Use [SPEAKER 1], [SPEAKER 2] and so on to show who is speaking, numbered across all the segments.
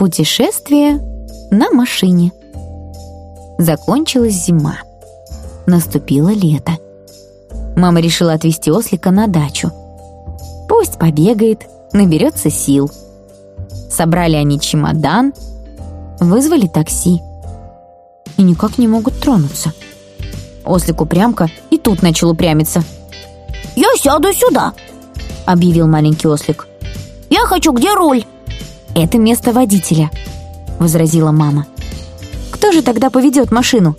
[SPEAKER 1] Путешествие на машине. Закончилась зима. Наступило лето. Мама решила отвезти ослика на дачу. Пусть побегает, наберется сил. Собрали они чемодан, вызвали такси. И никак не могут тронуться. Ослик упрямка и тут начал упрямиться.
[SPEAKER 2] «Я сяду сюда», —
[SPEAKER 1] объявил маленький ослик.
[SPEAKER 2] «Я хочу, где руль?»
[SPEAKER 1] «Это место водителя», — возразила мама. «Кто же тогда поведет машину?»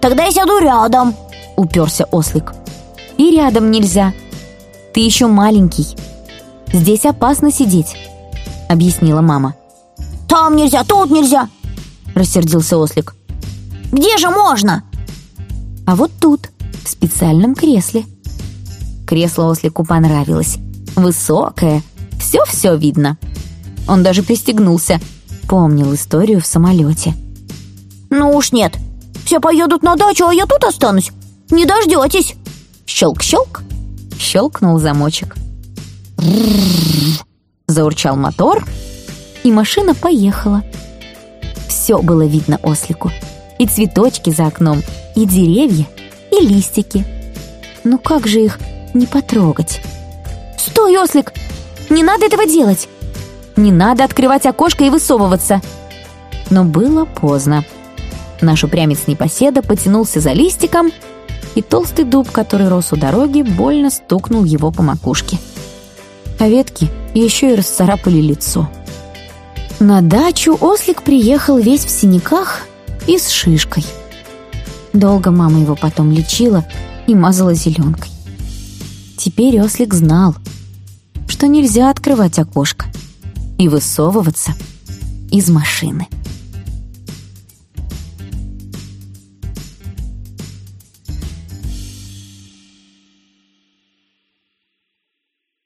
[SPEAKER 2] «Тогда я сяду рядом», —
[SPEAKER 1] уперся ослик. «И рядом нельзя. Ты еще маленький. Здесь опасно сидеть», — объяснила мама.
[SPEAKER 2] «Там нельзя, тут нельзя», —
[SPEAKER 1] рассердился ослик.
[SPEAKER 2] «Где же можно?»
[SPEAKER 1] «А вот тут, в специальном кресле». Кресло ослику понравилось. Высокое, все-все видно. Он даже пристегнулся, помнил историю в самолете.
[SPEAKER 2] «Ну уж нет, все поедут на дачу, а я тут останусь. Не дождетесь!»
[SPEAKER 1] Щелк-щелк, щелкнул замочек. Заурчал мотор, и машина поехала. Все было видно ослику. И цветочки за окном, и деревья, и листики. Ну как же их не потрогать? «Стой, ослик! Не надо этого делать!» «Не надо открывать окошко и высовываться!» Но было поздно. Наш упрямец непоседа потянулся за листиком, и толстый дуб, который рос у дороги, больно стукнул его по макушке. А ветки еще и расцарапали лицо. На дачу ослик приехал весь в синяках и с шишкой. Долго мама его потом лечила и мазала зеленкой. Теперь ослик знал, что нельзя открывать окошко и высовываться из машины.